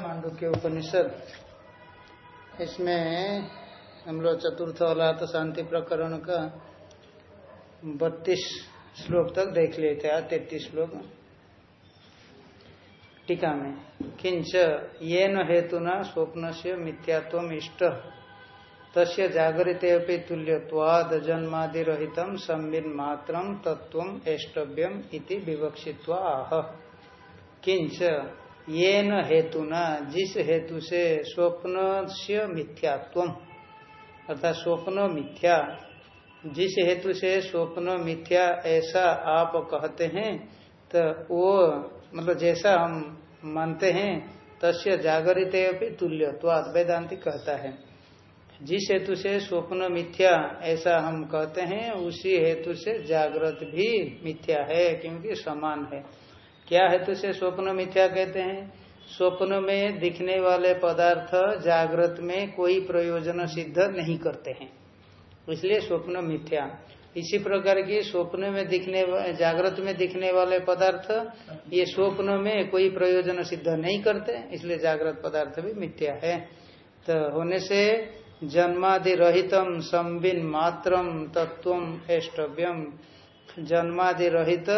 मांडू के उपनिषद। इसमें हम लोग चतुर्थ अलात शांति प्रकरण का बत्तीस श्लोक तक देख थे आज तैतीस श्लोक। टीका में, किंच ये न हेतुना स्वप्न से मिथ्यात्व इष्ट। तस्य जागृते अपि तुल्यवाद जन्मादिहित संबिन मात्र तत्व एष्टव्यम इति आह। किंच ये न हेतुना, जिस हेतु से स्वप्न से मिथ्यात्व अर्थात स्वप्न मिथ्या, जिस हेतु से स्वप्न मिथ्या ऐसा आप कहते हैं तो वो मतलब जैसा हम मानते हैं, तस्य जागरित अभी तुल्यत्वाद वेदांति कहता है। जिस हेतु से स्वप्न मिथ्या ऐसा हम कहते हैं, उसी हेतु से जागृत भी मिथ्या है, क्योंकि समान है। क्या हेतु से स्वप्न मिथ्या कहते हैं? स्वप्न में दिखने वाले पदार्थ जागृत में कोई प्रयोजन सिद्ध नहीं करते हैं। इसलिए स्वप्न मिथ्या। इसी प्रकार की स्वप्न में दिखने जागृत में दिखने वाले पदार्थ, ये स्वप्न में कोई प्रयोजन सिद्ध नहीं करते, इसलिए जागृत पदार्थ भी मिथ्या है। तो होने से जन्मादि रहितम संबिन मात्रम तत्व एष्टव्यम। जन्मादि रहित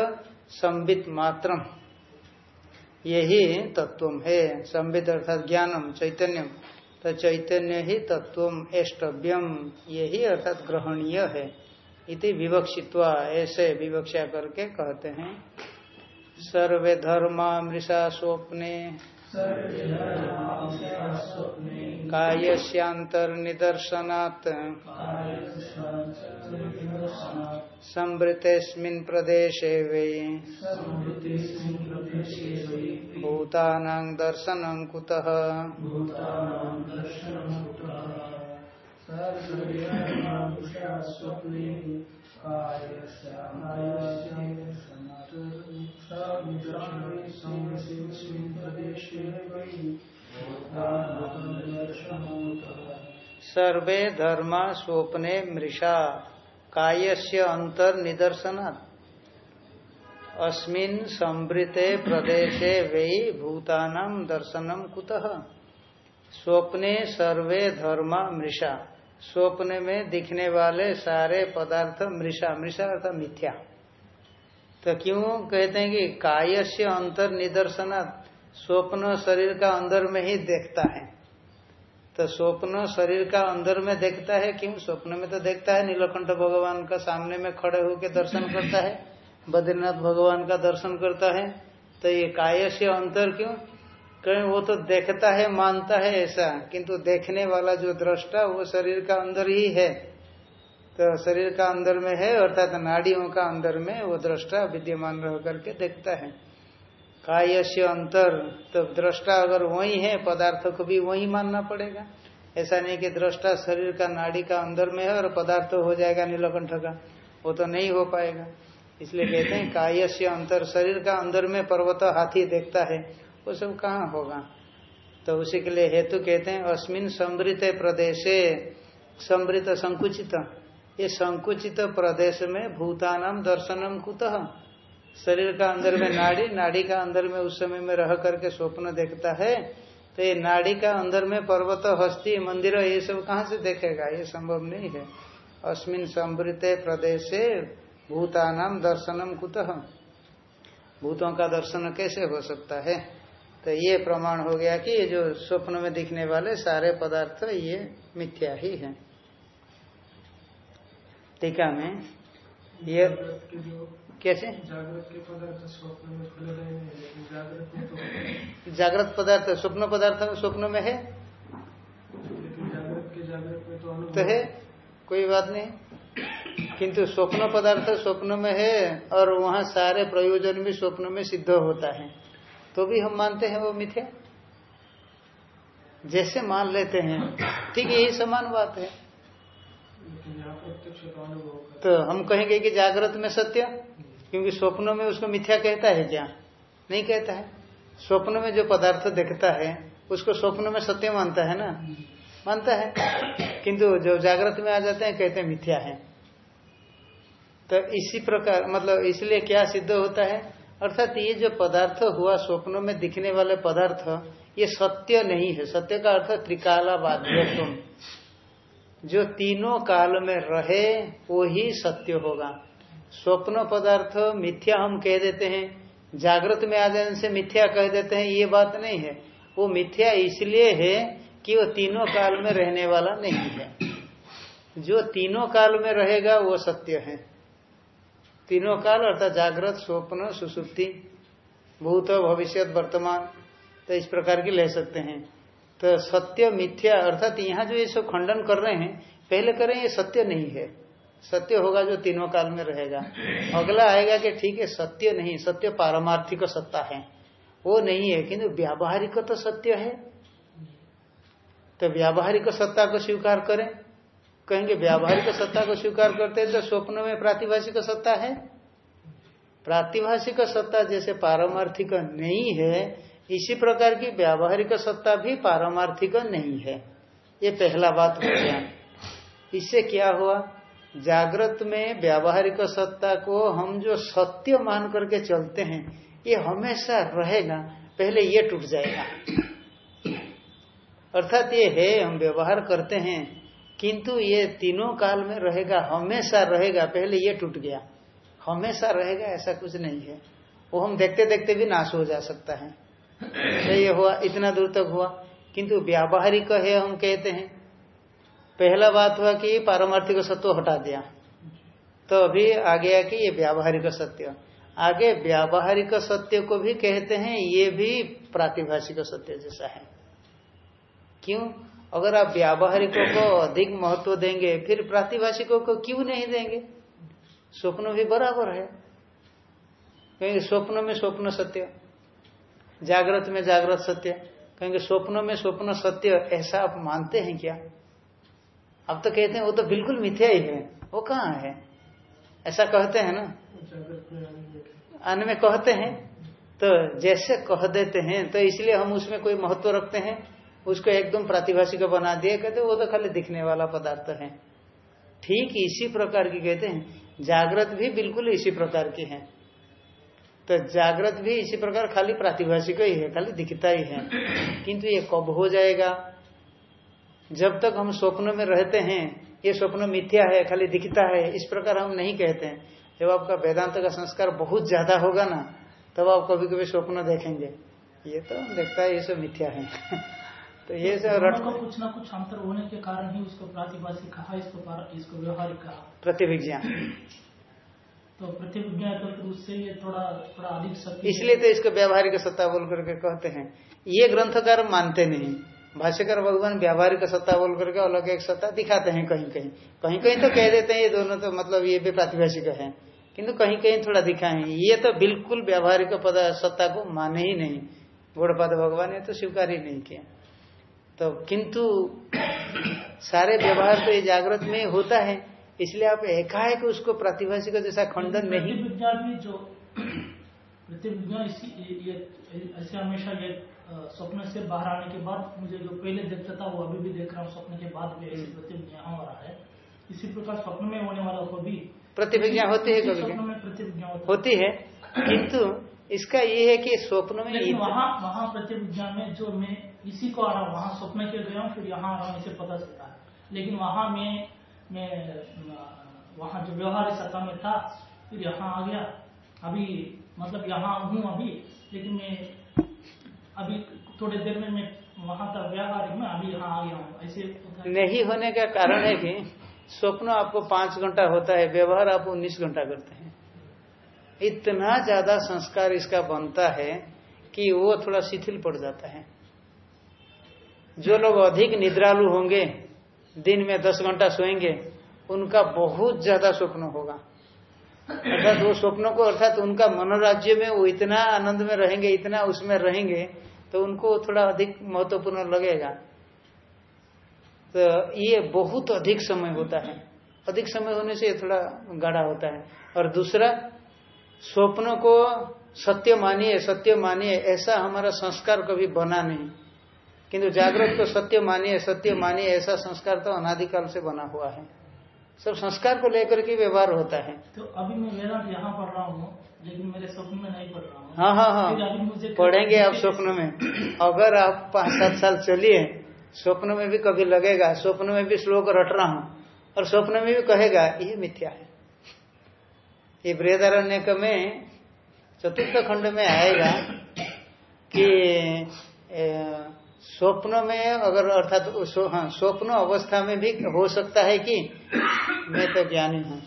संबित मात्रम। यही तत्व है। संबित अर्थात ज्ञानम, चैतन्यम। तो चैतन्य ही तत्व एष्टव्यम। यही अर्थात ग्रहणीय है। इति विवक्षित्वा, ऐसे विवक्षा करके कहते हैं। सर्वे धर्मा मृषा स्वप्ने। कायस्यांतर्निदर्शनात् संवृतेस्मिन् प्रदेशे वै भूतानां दर्शनं कुतः सर्वे धर्मा स्वप्ने मृषा, कायस्य अंतर निदर्शन अस्मिन संवृते प्रदेशे वै भूतानाम दर्शनम कुतः? स्वप्ने सर्वे धर्मा मृषा। स्वप्न में दिखने वाले सारे पदार्थ मृषा मृषा अर्थात मिथ्या। तो क्यों कहते हैं कि काय से अंतर निदर्शन स्वप्न शरीर का अंदर में ही देखता है। तो स्वप्न शरीर का अंदर में देखता है, क्यों? स्वप्न में तो देखता है, नीलकंठ भगवान का सामने में खड़े होकर दर्शन करता है, बद्रीनाथ भगवान का दर्शन करता है। तो ये काय से अंतर क्यों? कहीं वो तो देखता है, मानता है ऐसा, किंतु देखने वाला जो दृष्टा, वो शरीर का अंदर ही है। तो शरीर का अंदर में है, अर्थात नाड़ियों का अंदर में वो दृष्टा विद्यमान रह करके देखता है। काय से अंतर तो दृष्टा अगर वही है, पदार्थ को भी वही मानना पड़ेगा। ऐसा नहीं कि दृष्टा शरीर का, नाड़ी का अंदर में है और पदार्थ हो जाएगा नीलकंठ का। वो तो नहीं हो पाएगा। इसलिए कहते हैं काय से अंतर, शरीर का अंदर में पर्वत हाथी देखता है, वो सब कहाँ होगा? तो उसी के लिए हेतु कहते हैं, अस्मिन समृत प्रदेश समृत संकुचित। ये संकुचित प्रदेश में भूतानाम दर्शनम कुतः? शरीर का अंदर में नाड़ी नाड़ी का अंदर में उस समय में रह करके स्वप्न देखता है तो ये नाड़ी का अंदर में पर्वत हस्ती मंदिर ये सब कहाँ से देखेगा? ये संभव नहीं है। अस्मिन समृत प्रदेशे भूतानाम दर्शनम कुतः? भूतों का दर्शन कैसे हो सकता है? तो ये प्रमाण हो गया कि ये जो स्वप्न में दिखने वाले सारे पदार्थ ये मिथ्या ही है। टीका में ये कैसे? जागृत पदार्थ स्वप्न पदार्थ स्वप्न में है? तो है, कोई बात नहीं। किंतु स्वप्न पदार्थ स्वप्न में है और वहाँ सारे प्रयोजन भी स्वप्न में सिद्ध होता है। तो भी हम मानते हैं वो मिथ्या? जैसे मान लेते हैं, ठीक यही समान बात है। तो हम कहेंगे कि जागृत में सत्य, क्योंकि स्वप्नों में उसको मिथ्या कहता है क्या? नहीं कहता है। स्वप्न में जो पदार्थ देखता है, उसको स्वप्न में सत्य मानता है ना? मानता है। किंतु जो जागृत में आ जाते हैं, कहते हैं मिथ्या है। तो इसी प्रकार मतलब इसलिए क्या सिद्ध होता है? अर्थात ये जो पदार्थ हुआ स्वप्नों में दिखने वाले पदार्थ, ये सत्य नहीं है। सत्य का अर्थ त्रिकाला बाध्यत्म जो तीनों काल में रहे, वो ही सत्य होगा। स्वप्न पदार्थ मिथ्या हम कह देते हैं, जागृत में आ जाने से मिथ्या कह देते हैं, ये बात नहीं है। वो मिथ्या इसलिए है कि वो तीनों काल में रहने वाला नहीं है। जो तीनों काल में रहेगा, वो सत्य है। तीनों काल अर्थात जागृत, स्वप्न, सुसुप्ति, भूत, भविष्य, वर्तमान तो इस प्रकार की ले सकते हैं। तो सत्य, मिथ्या अर्थात यहाँ जो ये सब खंडन कर रहे हैं, पहले करें ये सत्य नहीं है। सत्य होगा जो तीनों काल में रहेगा। अगला आएगा कि ठीक है, सत्य नहीं, सत्य पारमार्थिक सत्ता है। वो नहीं है, किंतु व्यावहारिक तो सत्य है। तो व्यावहारिक सत्ता को स्वीकार करें। कहेंगे व्यावहारिक सत्ता को स्वीकार करते हैं तो स्वप्न में प्रातिभाषिक सत्ता है। प्रातिभाषिक सत्ता जैसे पारमार्थिक नहीं है इसी प्रकार की व्यावहारिक सत्ता भी पारमार्थिक नहीं है। ये पहला बात हो गया। इससे क्या हुआ? जागृत में व्यावहारिक सत्ता को हम जो सत्य मान करके चलते हैं, ये हमेशा रहेगा, पहले ये टूट जाएगा। अर्थात ये है, हम व्यवहार करते हैं, किंतु ये तीनों काल में रहेगा, हमेशा रहेगा, पहले ये टूट गया। हमेशा रहेगा, ऐसा कुछ नहीं है। वो हम देखते देखते भी नाश हो जा सकता है। तो ये हुआ, इतना दूर तक हुआ। किंतु व्यावहारिक है, हम कहते हैं। पहला बात हुआ कि पारमार्थिक सत्व हटा दिया। तो अभी आ गया कि ये व्यावहारिक सत्य। आगे व्यावहारिक सत्य को भी कहते हैं, ये भी प्रातिभाषिक सत्य जैसा है। क्यों? अगर आप व्यावहारिकों को अधिक महत्व देंगे, फिर प्रातिभाषिकों को क्यों नहीं देंगे? स्वप्न भी बराबर है। क्योंकि स्वप्न में स्वप्न सत्य। जागृत में जागृत सत्य। कहेंगे, स्वप्नों में स्वप्न सत्य, ऐसा आप मानते हैं क्या? अब तो कहते हैं, वो तो बिल्कुल मिथ्या ही है। वो कहाँ है? ऐसा कहते हैं ना? आने में कहते हैं। तो जैसे कह देते हैं तो इसलिए हम उसमें कोई महत्व रखते हैं। उसको एकदम प्रातिभाषिक बना दिए, कहते वो तो खाली दिखने वाला पदार्थ है। ठीक इसी प्रकार की कहते हैं। जागृत भी बिल्कुल इसी प्रकार की है। तो जागृत भी इसी प्रकार खाली प्रातिभाषिक ही है खाली दिखता ही है। किंतु ये कब हो जाएगा? जब तक हम स्वप्न में रहते हैं ये स्वप्न मिथ्या है खाली दिखता है इस प्रकार हम नहीं कहते हैं। जब आपका वेदांत का संस्कार बहुत ज़्यादा होगा ना तब आप कभी कभी स्वप्न देखेंगे। ये तो देखता है ये सब मिथ्या है। तो ये सब रट को कुछ ना कुछ अंतर होने के कारण ही उसको प्रातिभाषिक कहा इसको इसको व्यवहारिक कहा। प्रतिभिज्ञा। तो प्रतिभिज्ञा तो फिर उससे ये थोड़ा थोड़ा अधिक सत्य इसलिए तो इसको व्यवहारिक सत्ता बोल करके कहते हैं। ये ग्रंथकार मानते नहीं। भाष्यकर भगवान व्यावहारिक सत्ता बोल करके अलग एक सत्ता दिखाते हैं कहीं कहीं कहीं कहीं तो कह देते हैं, ये दोनों तो मतलब ये भी प्रातिभाषिक है। किंतु कहीं कहीं थोड़ा दिखाए। ये तो बिल्कुल व्यावहारिक पद, सत्ता को माने ही नहीं। गौड़पाद भगवान ने तो स्वीकार ही नहीं किया। तो किंतु सारे व्यवहार तो ये जागृत में होता है। इसलिए आप एकाएक उसको प्रतिभाषी का जैसा खंडन नहीं जो ऐसे हमेशा ये स्वप्न से बाहर आने के बाद मुझे जो पहले देखता था वो अभी भी देख रहा हूँ स्वप्न के बाद भी ऐसी हम्म। प्रतिविज्ञा हो रहा है। इसी प्रकार स्वप्न में होने वाला को भी प्रतिविज्ञा होती है कभी स्वप्न में प्रतिविज्ञा होती है। किंतु इसका ये है कि स्वप्न में वहाँ वहाँ प्रतिविज्ञा में जो मैं इसी को आ रहा हूँ वहाँ स्वप्न के गया हूँ फिर यहाँ आ रहा हूँ इसे पता चलता है। लेकिन वहाँ मैं मैं वहाँ जो व्यवहार सत्ता में था फिर यहाँ आ गया अभी मतलब यहाँ हूँ अभी लेकिन मैं अभी थोड़ी देर में मैं वहाँ तक व्यवहारिक में अभी यहाँ आ गया हूँ ऐसे नहीं होने का कारण है कि स्वप्न आपको पाँच घंटा होता है व्यवहार आप उन्नीस घंटा करते हैं इतना ज़्यादा संस्कार इसका बनता है कि वो थोड़ा शिथिल पड़ जाता है जो लोग अधिक निद्रालु होंगे दिन में दस घंटा सोएँगे, उनका बहुत ज़्यादा स्वप्न होगा। अर्थात वो स्वप्नों को, अर्थात उनका मनोराज्य में वो इतना आनंद में रहेंगे, इतना उसमें रहेंगे तो उनको थोड़ा अधिक महत्वपूर्ण लगेगा। तो ये बहुत अधिक समय होता है। अधिक समय होने से ये थोड़ा गाढ़ा होता है। और दूसरा, स्वप्नों को सत्य मानिए सत्य मानिए, ऐसा हमारा संस्कार कभी बना नहीं। किंतु जागृत को सत्य मानिए सत्य मानिए ऐसा संस्कार तो अनादिकाल से बना हुआ है। सब संस्कार को लेकर के व्यवहार होता है। तो अभी मैं वेदांत यहाँ पढ़ रहा हूँ लेकिन मेरे स्वप्न में नहीं पढ़ रहा हूँ। हाँ हाँ हाँ। पढ़ेंगे आप स्वप्न में। अगर आप पाँच सात साल चलिए स्वप्न में भी कभी लगेगा स्वप्न में भी श्लोक रट रहा हूँ और स्वप्न में भी कहेगा ये मिथ्या है। ये बृहदारण्य में चतुर्थ खंड में आएगा कि ए, स्वप्न में अगर अर्थात स्व- हाँ, स्वप्न अवस्था में भी हो सकता है कि मैं तो ज्ञानी हूँ।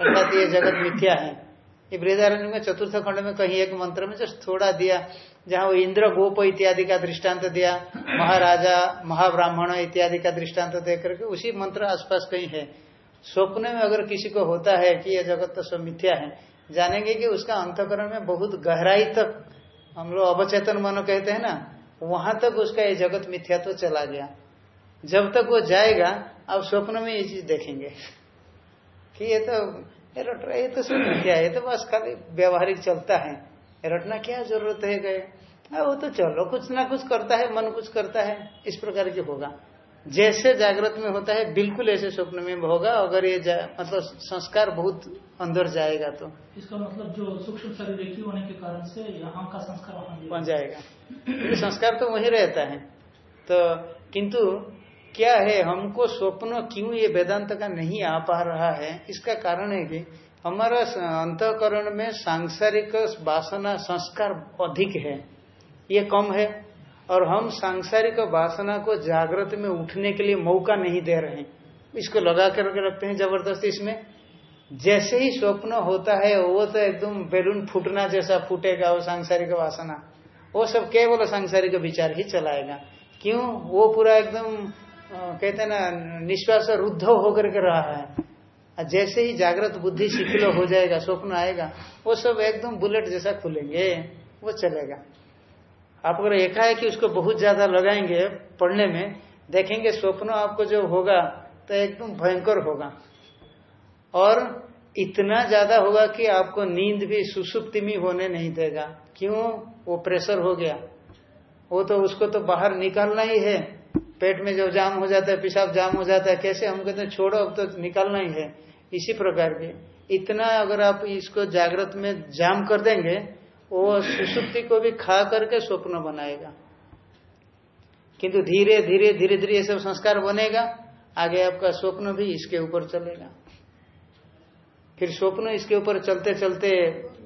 अर्थात ये जगत मिथ्या है। ये बृहदारण्य में चतुर्थ खंड में कहीं एक मंत्र में जस्ट थोड़ा दिया जहाँ वो इंद्र गोप इत्यादि का दृष्टांत दिया महाराजा महाब्राह्मण इत्यादि का दृष्टांत दे करके उसी मंत्र आसपास कहीं है। स्वप्न में अगर किसी को होता है कि यह जगत तो सब मिथ्या है जानेंगे कि उसका अंतकरण में बहुत गहराई तक हम लोग अवचेतन मन कहते हैं ना वहाँ तक उसका ये जगत मिथ्या तो चला गया। जब तक वो जाएगा अब स्वप्न में ये चीज़ देखेंगे। कि ये तो ये रट रहा ये तो सब मिथ्या है? ये तो बस खाली व्यवहारिक चलता है। रटना क्या ज़रूरत है गए? हाँ, वो तो चलो कुछ ना कुछ करता है मन कुछ करता है इस प्रकार की होगा। जैसे जागृत में होता है बिल्कुल ऐसे स्वप्न में होगा अगर ये मतलब संस्कार बहुत अंदर जाएगा तो। इसका मतलब जो सूक्ष्म शरीर होने के कारण से यहाँ का संस्कार बन जाएगा। क्योंकि संस्कार तो वही रहता है। तो किंतु क्या है हमको स्वप्न क्यों ये वेदांत का नहीं आ पा रहा है? इसका कारण है कि हमारा अंतकरण में सांसारिक वासना संस्कार अधिक है। ये कम है। और हम सांसारिक वासना को जागृत में उठने के लिए मौका नहीं दे रहे हैं। इसको लगा करके रखते हैं ज़बरदस्ती इसमें। जैसे ही स्वप्न होता है, वो तो एकदम बैलून फूटना जैसा फूटेगा वो सांसारिक वासना। वो सब केवल सांसारिक विचार ही चलाएगा। क्यों? वो पूरा एकदम कहते हैं ना, निश्वास रुद्ध होकर के रहा है। जैसे ही जागृत बुद्धि शिथिल हो जाएगा, स्वप्न आएगा, वो सब एकदम बुलेट जैसा खुलेंगे, वो चलेगा। आप अगर एका है कि उसको बहुत ज़्यादा लगाएँगे पढ़ने में, देखेंगे स्वप्न आपको जो होगा तो एकदम भयंकर होगा। और इतना ज़्यादा होगा कि आपको नींद भी सुसुप्ति में होने नहीं देगा। क्यों? वो प्रेशर हो गया। वो तो उसको तो बाहर निकालना ही है। पेट में जब जाम हो जाता है, पेशाब जाम हो जाता है, कैसे हम कहते हैं, छोड़ो, अब तो निकालना ही है। इसी प्रकार के। इतना अगर आप इसको जागृत में जाम कर देंगे वो सुसुप्ति को भी खा करके स्वप्न बनाएगा। किंतु धीरे धीरे धीरे धीरे ये सब संस्कार बनेगा आगे आपका स्वप्न भी इसके ऊपर चलेगा। फिर स्वप्न इसके ऊपर चलते चलते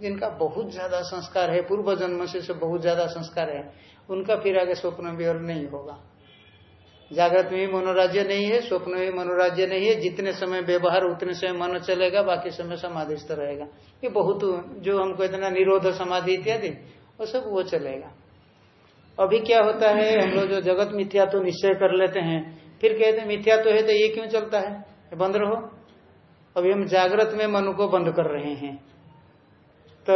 जिनका बहुत ज़्यादा संस्कार है पूर्व जन्म से, से बहुत ज़्यादा संस्कार है। उनका फिर आगे स्वप्न भी और नहीं होगा। जागृत में भी मनोराज्य नहीं है, स्वप्न में मनोराज्य नहीं है, जितने समय व्यवहार उतने समय मन चलेगा, बाकी समय समाधिस्थ रहेगा। ये बहुत जो हमको इतना निरोध समाधि इत्यादि, वो सब वो चलेगा। अभी क्या होता है, हम लोग जो जगत मिथ्या तो निश्चय कर लेते हैं, फिर कहते हैं, मिथ्या तो है तो ये क्यों चलता है? बंद रहो। अभी हम जागृत में मन को बंद कर रहे हैं। तो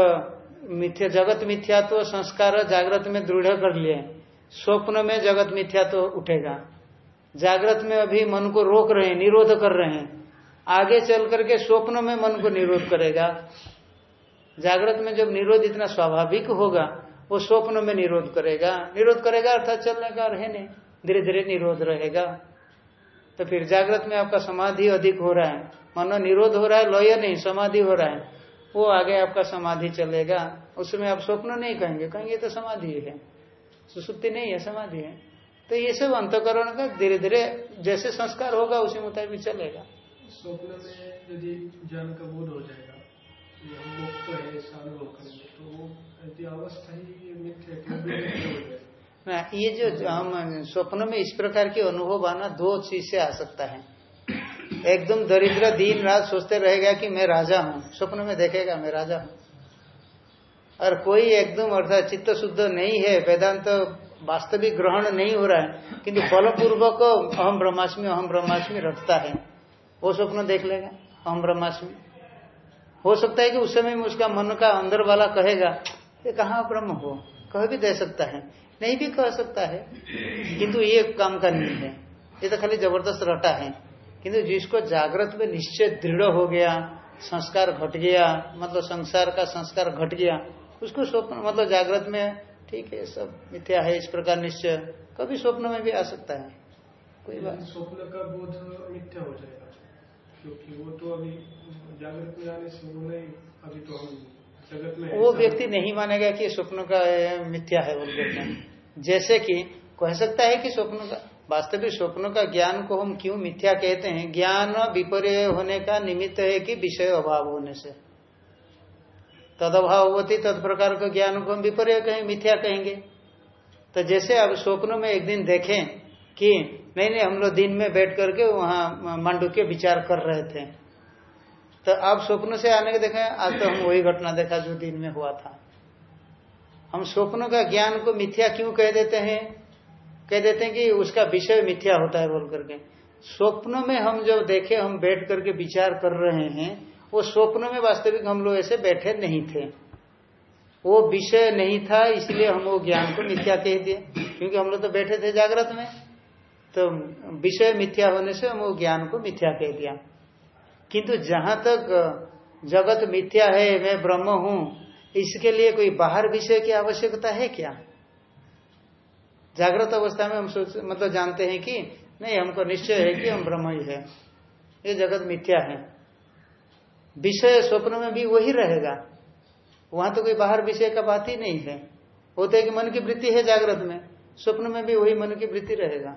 मिथ्या, जगत मिथ्या तो संस्कार जागृत में दृढ़ कर लिए। स्वप्न में जगत मिथ्या तो उठेगा। जागृत में अभी मन को रोक रहे हैं, निरोध कर रहे हैं। आगे चल करके स्वप्न में मन को निरोध करेगा। जागृत में जब निरोध इतना स्वाभाविक होगा, वो स्वप्न में निरोध करेगा। निरोध करेगा अर्थात चलने का रहे नहीं धीरे धीरे निरोध रहेगा। तो फिर जागृत में आपका समाधि अधिक हो रहा है। मनो निरोध हो रहा है, लय नहीं, समाधि हो रहा है। वो आगे आपका समाधि चलेगा। उसमें आप स्वप्न नहीं कहेंगे कहेंगे तो समाधि है। सुसुप्ति नहीं है, समाधि है। तो ये सब अंतकरण का धीरे धीरे जैसे संस्कार होगा उसी मुताबिक चलेगा। स्वप्न में यदि ज्ञान का बोध हो जाएगा कि हम मुक्त है ऐसा करेंगे तो यदि अवस्था ही ये मिथ्या है ना ये जो हम स्वप्न में इस प्रकार की अनुभव आना दो चीज़ से आ सकता है। एकदम दरिद्र दिन रात सोचते रहेगा कि मैं राजा हूँ स्वप्न में देखेगा मैं राजा हूँ। और कोई एकदम अर्थात चित्त शुद्ध नहीं है वेदांत वास्तविक ग्रहण नहीं हो रहा है, किंतु बलपूर्वक अहम ब्रह्मास्मि अहम ब्रह्मास्मि रखता है। वो स्वप्न देख लेगा, अहम ब्रह्मास्मि हो सकता है कि उस समय में उसका मन का अंदर वाला कहेगा, ये कहाँ ब्रह्म हो? कह भी दे सकता है, नहीं भी कह सकता है, किंतु ये काम का नहीं है। ये तो खाली ज़बरदस्त रटा है। किंतु जिसको जागृत में निश्चय दृढ़ हो गया, संस्कार घट गया मतलब संसार का संस्कार घट गया, उसको स्वप्न मतलब जागृत में ठीक है सब मिथ्या है इस प्रकार निश्चय। कभी स्वप्न में भी आ सकता है। कोई बात स्वप्न का बोध मिथ्या हो जाएगा क्योंकि वो तो अभी जागृत में आने से वो नहीं अभी तो हम जगत में वो व्यक्ति नहीं मानेगा कि स्वप्न का मिथ्या है बोल करके जैसे कि कह सकता है कि स्वप्न का वास्तविक स्वप्न का ज्ञान को हम क्यों मिथ्या कहते हैं? ज्ञान विपर्य होने का निमित्त है कि विषय अभाव होने से। तद अभाव होती तद प्रकार के ज्ञान को हम विपर्य कहें, मिथ्या कहेंगे। तो जैसे अब स्वप्न में एक दिन देखें कि नहीं नहीं, हम लोग दिन में बैठ करके वहाँ मांडू के विचार कर रहे थे। तो आप स्वप्न से आने के देखें, आज तो हम वही घटना देखा जो दिन में हुआ था। हम स्वप्नों का ज्ञान को मिथ्या क्यों कह देते हैं? कह देते हैं कि उसका विषय मिथ्या होता है बोल करके। स्वप्नों में हम जब देखे, हम बैठ करके विचार कर रहे हैं वो स्वप्न में वास्तविक हम लोग ऐसे बैठे नहीं थे। वो विषय नहीं था, इसलिए हम वो ज्ञान को मिथ्या कह दिए। क्योंकि हम लोग तो बैठे थे जागृत में। तो विषय मिथ्या होने से हम वो ज्ञान को मिथ्या कह दिया। किंतु जहाँ तक जगत मिथ्या है, मैं ब्रह्म हूँ, इसके लिए कोई बाहर विषय की आवश्यकता है क्या? जागृत अवस्था में हम सोच मतलब जानते हैं कि नहीं, हमको निश्चय है कि हम ब्रह्म ही है। ये जगत मिथ्या है। विषय स्वप्न में भी वही रहेगा। वहाँ तो कोई बाहर विषय का बात ही नहीं है। होते कि मन की वृत्ति है जागृत में, स्वप्न में भी वही मन की वृत्ति रहेगा।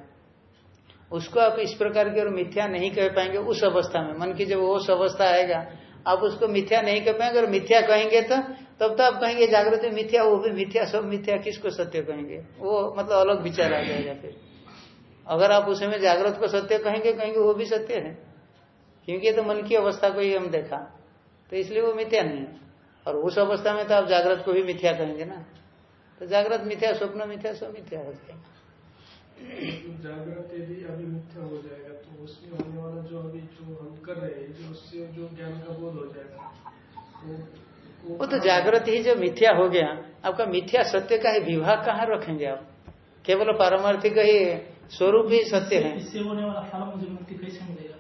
उसको आप इस प्रकार की और मिथ्या नहीं कह पाएँगे उस अवस्था में। मन की जब उस अवस्था आएगा, आप उसको मिथ्या नहीं कह पाएँगे। और मिथ्या कहेंगे तो तब तो आप कहेंगे जागृत में मिथ्या, वो भी मिथ्या, सब मिथ्या, किसको सत्य कहेंगे? वो मतलब अलग विचार आ जाएगा फिर। अगर आप उसमें जागृत को सत्य कहेंगे कहेंगे वो भी सत्य है। क्योंकि ये तो मन की अवस्था को ही हम देखा। तो इसलिए वो मिथ्या नहीं है। और उस अवस्था में तो आप जागृत को भी मिथ्या कहेंगे ना। तो जागृत मिथ्या स्वप्न मिथ्या सब मिथ्या हो जाएगा। जागृत यदि अभी मिथ्या हो जाएगा तो उसमें होने वाला जो अभी जो हम कर रहे हैं जो उससे जो ज्ञान का बोध हो जाएगा वो वो तो जागृत ही जो मिथ्या हो गया आपका मिथ्या सत्य का ही विभाग कहाँ रखेंगे आप? केवल पारमार्थिक ही स्वरूप ही सत्य है। इससे होने वाला फल मुझे मुक्ति कैसे मिलेगा?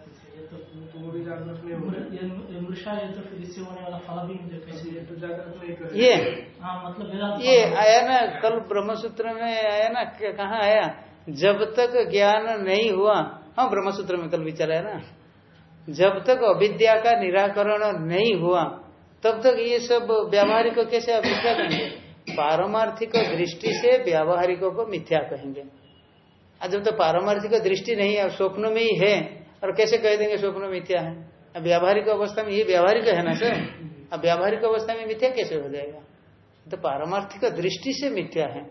तो तो हो ये- है? तो फिर इससे होने वाला फल भी ये मिलेगा? तो ही हाँ। मतलब ये आया ना कल ब्रह्मसूत्र में आया ना कहाँ आया? जब तक ज्ञान नहीं हुआ। हाँ ब्रह्मसूत्र में कल विचार आया ना। जब तक अविद्या का निराकरण नहीं हुआ तब तक ये सब व्यावहारिक कैसे आप मिथ्या कहेंगे? पारमार्थिक दृष्टि से व्यावहारिकों को मिथ्या कहेंगे। और जब तक पारमार्थिक दृष्टि नहीं है स्वप्न में ही है और कैसे कह देंगे स्वप्न मिथ्या है? अब व्यावहारिक अवस्था में ये व्यावहारिक है ना सर? अब व्यावहारिक अवस्था में मिथ्या कैसे हो जाएगा? तो पारमार्थिक दृष्टि से मिथ्या है।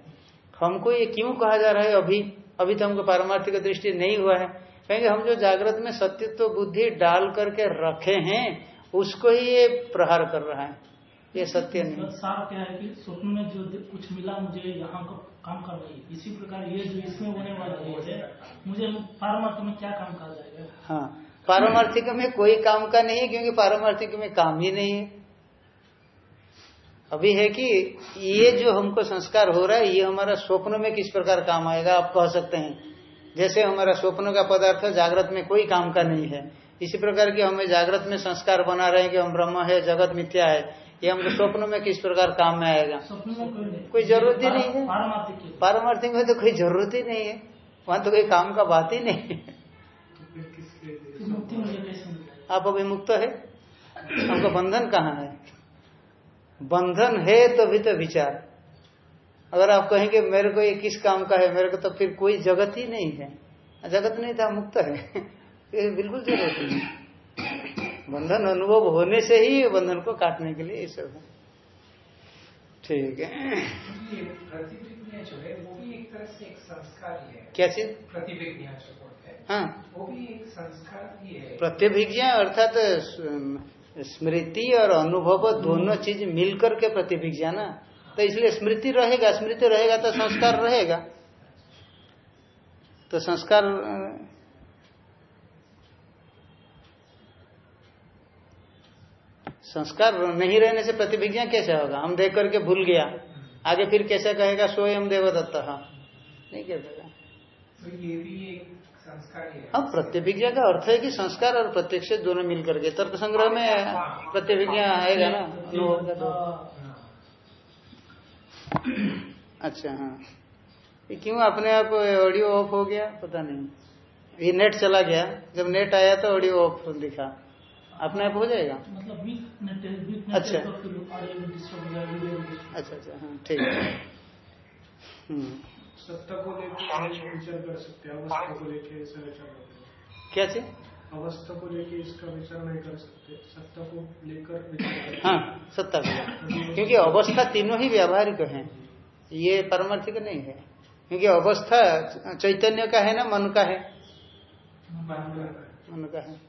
हमको ये क्यों कहा जा रहा है? अभी अभी तो हमको पारमार्थिक दृष्टि नहीं हुआ है। कहेंगे हम जो जागृत में सत्यत्व बुद्धि डाल करके रखे हैं, उसको ही ये प्रहार कर रहा है। ये सत्य नहीं। मतलब सार क्या है कि स्वप्न में जो कुछ मिला मुझे यहाँ का काम कर रही है। इसी प्रकार ये जो इसमें होने वाला है मुझे पारमार्थ में क्या काम कर जाएगा? हाँ पारमार्थिक में कोई काम का नहीं है क्योंकि पारमार्थिक में काम ही नहीं है। अभी है कि ये जो हमको संस्कार हो रहा है ये हमारा स्वप्न में किस प्रकार काम आएगा आप कह सकते हैं। जैसे हमारा स्वप्न का पदार्थ जागृत में कोई काम का नहीं है। इसी प्रकार की हमें जागृत में संस्कार बना रहे हैं कि हम ब्रह्म है जगत मिथ्या है। ये हमको स्वप्न में किस प्रकार काम में आएगा? कोई ज़रूरत ही नहीं है। पारमार्थिक में तो कोई ज़रूरत ही नहीं है। वहाँ तो कोई काम का बात ही नहीं है। आप अभी मुक्त है? आपका बंधन कहाँ है? बंधन है तो भी तो विचार। अगर आप कहेंगे मेरे को ये किस काम का है मेरे को तो फिर कोई जगत ही नहीं है। जगत नहीं था मुक्त है। ये बिल्कुल ज़रूरत नहीं। बंधन अनुभव होने से ही बंधन को काटने के लिए ये सब है। ठीक है। ये प्रतिविज्ञा जो है वो भी एक तरह से एक संस्कार ही है। क्या चीज़? हाँ वो भी एक संस्कार ही है। प्रत्यभिज्ञा अर्थात स्मृति और अनुभव दोनों चीज़ मिलकर के प्रतिभिज्ञा ना? तो इसलिए स्मृति रहेगा स्मृति रहेगा तो संस्कार रहेगा। तो संस्कार संस्कार नहीं रहने से प्रतिभिज्ञा कैसे होगा? हम देख करके भूल गया। आगे फिर कैसे कहेगा स्वयं देवदत्त? नहीं कह पाएगा तो ये भी एक संस्कार ही है। हाँ प्रत्यभिज्ञा का अर्थ है कि संस्कार और प्रत्यक्ष दोनों मिलकर के तर्क संग्रह में प्रत्यभिज्ञा आएगा ना? अनुभव का हाँ। अच्छा हाँ। ये क्यों अपने आप ऑडियो ऑफ़ हो गया? पता नहीं। ये नेट चला गया। जब नेट आया तो ऑडियो ऑफ़ दिखा। अपने आप हो जाएगा? मतलब अच्छा। अच्छा अच्छा हाँ ठीक है। हम्म, सत्ता को लेके हम विचार कर सकते हैं अवस्था को लेके ऐसा विचार नहीं क्या चीज़? अवस्था को लेकर इसका विचार नहीं कर सकते सत्ता को लेकर विचार करें हाँ। सत्ता को। क्योंकि अवस्था तीनों ही व्यावहारिक है। ये पारमार्थिक नहीं है। क्योंकि अवस्था चैतन्य का है ना मन का है। मन का है।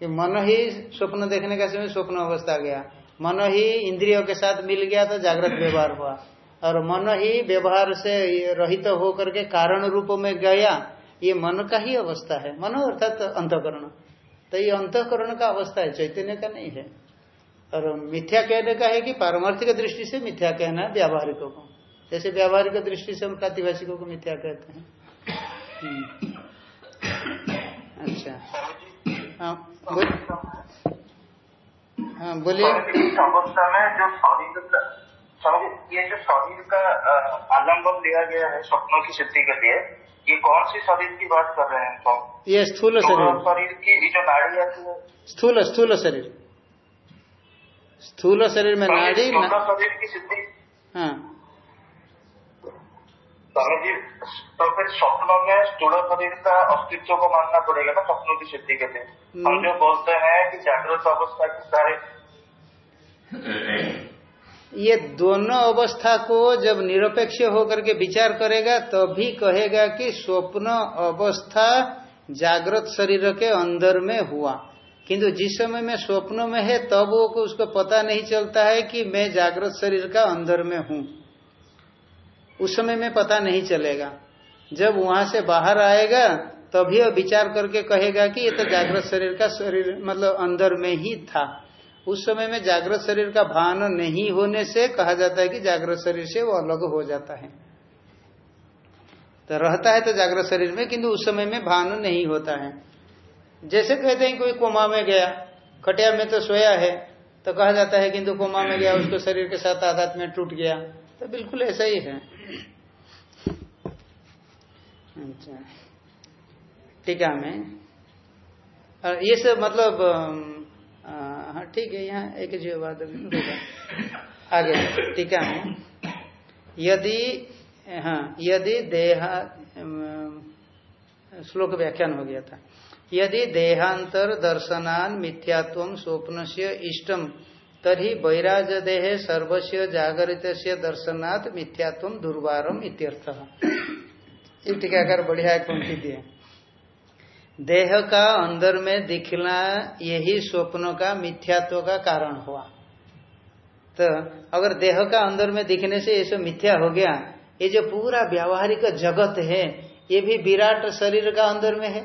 कि मन ही स्वप्न देखने का समय स्वप्न अवस्था गया। मन ही इंद्रियों के साथ मिल गया तो जागृत व्यवहार हुआ। और मन ही व्यवहार से रहित तो होकर के कारण रूप में गया ये मन का ही अवस्था है। मन अर्थात तो अंतकरण। तो ये अंतकरण का अवस्था है चैतन्य का नहीं है। और मिथ्या कहने का है कि पारमार्थिक दृष्टि से मिथ्या कहना है व्यावहारिकों को। जैसे व्यावहारिक दृष्टि से हम प्रातिभाषिकों को मिथ्या कहते हैं। हम्म। अच्छा। हाँ हाँ बोलिए। अवस्था में जो शरीर का ये जो शरीर का आलंबन लिया गया है स्वप्नों की सिद्धि के लिए ये कौन सी शरीर की बात कर रहे हैं तो ये स्थूल शरीर। शरीर की जो नाड़ी आती है। स्थूल स्थूल शरीर। स्थूल शरीर में नाड़ी शरीर की सिद्धि। हाँ। स्वामी जी तो फिर स्वप्नों में स्थूल शरीर का अस्तित्व को मानना पड़ेगा ना स्वप्नों की सिद्धि के लिए हम। जो बोलते हैं कि जागृत अवस्था की सारे ये दोनों अवस्था को जब निरपेक्ष होकर के विचार करेगा तभी तो कहेगा कि स्वप्न अवस्था जागृत शरीर के अंदर में हुआ। किंतु जिस समय में स्वप्न में है तब वो को उसको पता नहीं चलता है कि मैं जागृत शरीर का अंदर में हूँ। उस समय में पता नहीं चलेगा। जब वहाँ से बाहर आएगा, तभी वो विचार करके कहेगा कि ये तो जागृत शरीर का शरीर मतलब अंदर में ही था। उस समय में जागृत शरीर का भान नहीं होने से कहा जाता है कि जागृत शरीर से वो अलग हो जाता है। तो रहता है तो जागृत शरीर में, किंतु उस समय में भान नहीं होता है। जैसे कहते हैं, कोई कोमा में गया, खटिया में तो सोया है तो कहा जाता है, किंतु कोमा में गया, उसको शरीर के साथ आधात में टूट गया। तो बिल्कुल ऐसा ही है। अच्छा। टीका में और ये सब मतलब हाँ ठीक है, यहाँ एक जो बात आगे टीका में यदि हाँ यदि देहा श्लोक व्याख्यान हो गया था। यदि देहांतर दर्शनान मिथ्यात्व स्वप्न से इष्टम तरी वैराज देह सर्वस्व जागरित दर्शनात् मिथ्यात्व दुर्वारम इत्यर्थ। ये टीकाकार बढ़िया पंक्ति दिए। देह का अंदर में दिखना यही स्वप्नों का, मिथ्यात्व का कारण हुआ। तो अगर देह का अंदर में दिखने से ये सब मिथ्या हो गया, ये जो पूरा व्यावहारिक जगत है, ये भी विराट शरीर का अंदर में है।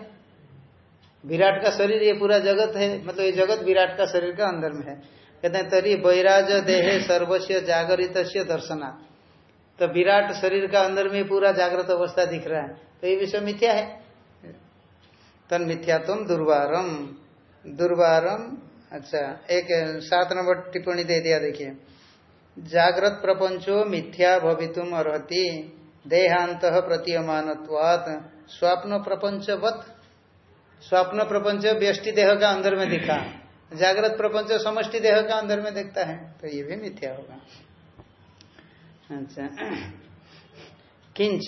विराट का शरीर ये पूरा जगत है मतलब ये जगत विराट का शरीर का अंदर में है। कहते हैं, तरी बैराज देह सर्वस्व जागरित दर्शना। तो विराट शरीर का अंदर में पूरा जागृत अवस्था दिख रहा है। तो ये विषय मिथ्या है। तन मिथ्यात्म दुर्वारम। दुर्वारम अच्छा एक सात नंबर टिप्पणी दे दिया, देखिए। जागृत प्रपंचो मिथ्या भवितुम अर्ति देहांत प्रतीयमानत्वात्। स्वप्न प्रपंचवत। स्वप्न प्रपंच व्यष्टि देह का अंदर में दिखा। जागृत प्रपंच समष्टि देह का अंदर में देखता है तो ये भी मिथ्या होगा। अच्छा। किंच,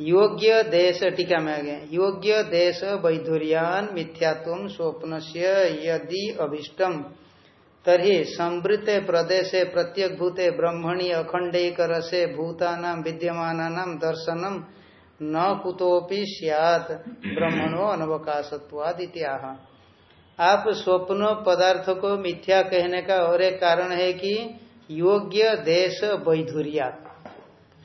योग्य देश, टीका में आ गए योग्य देश वैधुर्यान मिथ्यात्व स्वप्न से यदि अभिष्टम तरी संवृत प्रदेशे प्रत्यक भूते ब्रह्मणि अखंडैक रसे भूतानाम विद्यमानानाम दर्शनम न कुतोपि सियात। ब्रह्मणो अनवकाशत्वाद इत्याह आप स्वप्न पदार्थ को मिथ्या कहने का और एक कारण है कि योग्य देश वैधुर्यात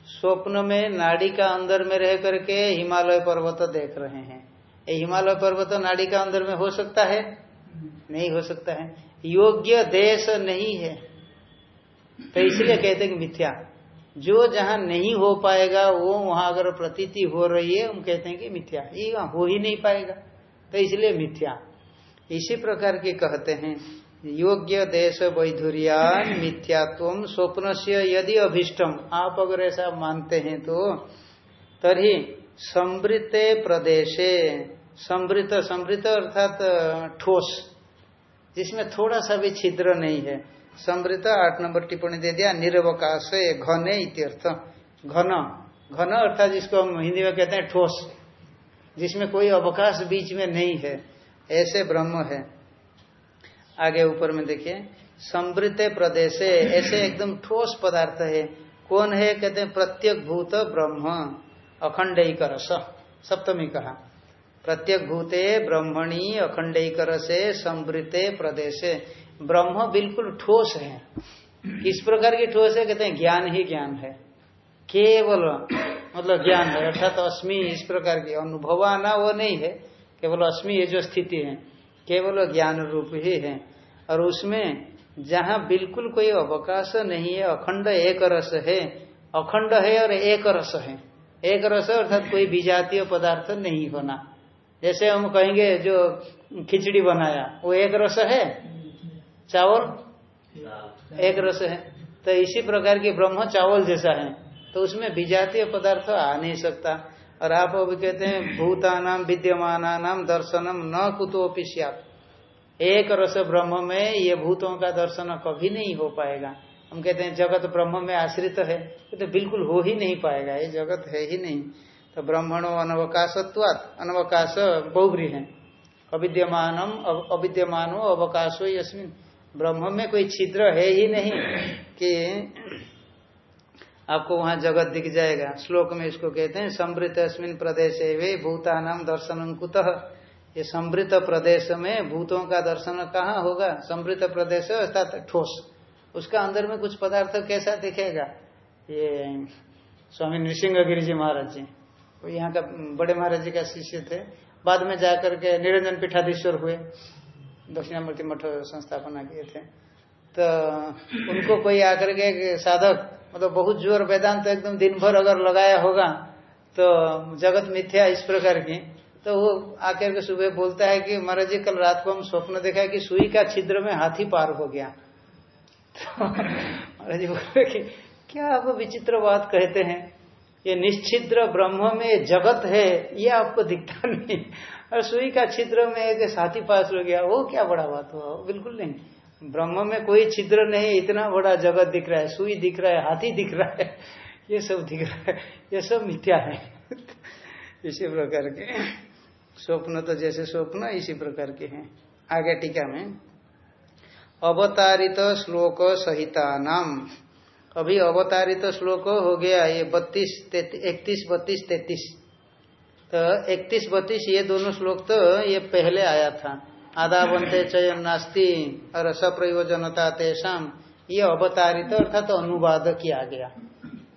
स्वप्न में नाड़ी का अंदर में रह करके हिमालय पर्वत देख रहे हैं। ये हिमालय पर्वत नाड़ी का अंदर में हो सकता है? नहीं हो सकता है। योग्य देश नहीं है। तो इसलिए कहते हैं मिथ्या। जो जहाँ नहीं हो पाएगा, वो वहाँ अगर प्रतीति हो रही है, हम कहते हैं कि मिथ्या। ये हो ही नहीं पाएगा। तो इसलिए मिथ्या। इसी प्रकार के कहते हैं, योग्य देश वैधुर्यान मिथ्यात्व स्वप्न से यदि अभिष्टम आप अगर ऐसा मानते हैं तो तरी समृत प्रदेशे समृत समृत अर्थात, ठोस। जिसमें थोड़ा सा भी छिद्र नहीं है। समृत आठ नंबर टिप्पणी दे दिया, निरवकाश घने इत्यर्थ। घन घन अर्थात जिसको हम हिंदी में कहते हैं ठोस। जिसमें कोई अवकाश बीच में नहीं है। ऐसे ब्रह्म है। आगे ऊपर में देखिए समृत प्रदेश, ऐसे एकदम ठोस पदार्थ है। कौन है? कहते हैं प्रत्येक भूत ब्रह्म अखंड सप्तमी कहा। प्रत्येक भूते ब्रह्मणी अखंड से समृते प्रदेश। ब्रह्म बिल्कुल ठोस है। किस प्रकार की ठोस है? कहते हैं ज्ञान ही ज्ञान है। केवल मतलब ज्ञान है, अर्थात अस्मि इस प्रकार की। अनुभवाना वो नहीं है। केवल अस्मि ये जो स्थिति है, केवल ज्ञान रूप ही है। और उसमें जहाँ बिल्कुल कोई अवकाश नहीं है, अखंड एक रस है, अखंड है और एक रस है। एक रस अर्थात कोई विजातीय पदार्थ नहीं होना। जैसे हम कहेंगे जो खिचड़ी बनाया, वो एक रस है? चावल? एक रस है। तो इसी प्रकार की ब्रह्म चावल जैसा है। तो उसमें विजातीय पदार्थ आ नहीं सकता। और आप अभी कहते हैं भूतानाम विद्यमान नाम दर्शनम न कुतोपि एक रस ब्रह्म में ये भूतों का दर्शन कभी नहीं हो पाएगा। हम कहते हैं, जगत ब्रह्म में आश्रित है तो बिल्कुल हो ही नहीं पाएगा, ये जगत है ही नहीं। तो ब्रह्मणो अनवकाशत्वात, अनवकाश बहुब्री है। अविद्यमानम अविद्यमानो अवकाशो यस्मिन। ब्रह्म में कोई छिद्र है ही नहीं कि आपको वहाँ जगत दिख जाएगा। श्लोक में इसको कहते हैं, समृत अस्मिन प्रदेश वे भूतानाम दर्शन कुत? ये समृत प्रदेश में भूतों का दर्शन कहाँ होगा? समृत प्रदेश अर्थात ठोस। उसका अंदर में कुछ पदार्थ कैसा दिखेगा? ये स्वामी नृसिंह गिरी जी महाराज जी। वो यहाँ का बड़े महाराज जी का शिष्य थे। बाद में जाकर के निरंजन पीठाधीश्वर हुए। दक्षिणामूर्ति मठ संस्थापना किए थे। तो उनको कोई आकर के साधक मतलब बहुत ज़ोर वेदांत तो एकदम दिन भर अगर लगाया होगा तो जगत मिथ्या इस प्रकार की। तो वो आकर के सुबह बोलता है कि महाराज जी, कल रात को हम स्वप्न देखा है कि सुई का छिद्र में हाथी पार हो गया। तो महाराज जी बोले कि क्या आप विचित्र बात कहते हैं? ये निश्चिद्र ब्रह्म में जगत है, ये आपको दिखता नहीं। और सुई का छिद्र में एक साथी पास हो गया, वो क्या बड़ा बात हुआ? बिल्कुल नहीं। ब्रह्म में कोई छिद्र नहीं, इतना बड़ा जगत दिख रहा है, सुई दिख रहा है, हाथी दिख रहा है, ये सब दिख रहा है, ये सब मिथ्या है। इसी प्रकार के, स्वप्न तो जैसे स्वप्न, इसी प्रकार के हैं। आगे टीका में, अवतारित श्लोक सहिता नाम अभी अवतारित श्लोक हो गया, ये बत्तीस इकतीस बत्तीस, तैतीस। तो इकतीस बत्तीस, ये दोनों श्लोक तो ये पहले आया था। आधा बनते चयन नास्ती, और सप्रयोजनता तेषाम ये अवतारित अर्थात तो अनुवाद किया गया।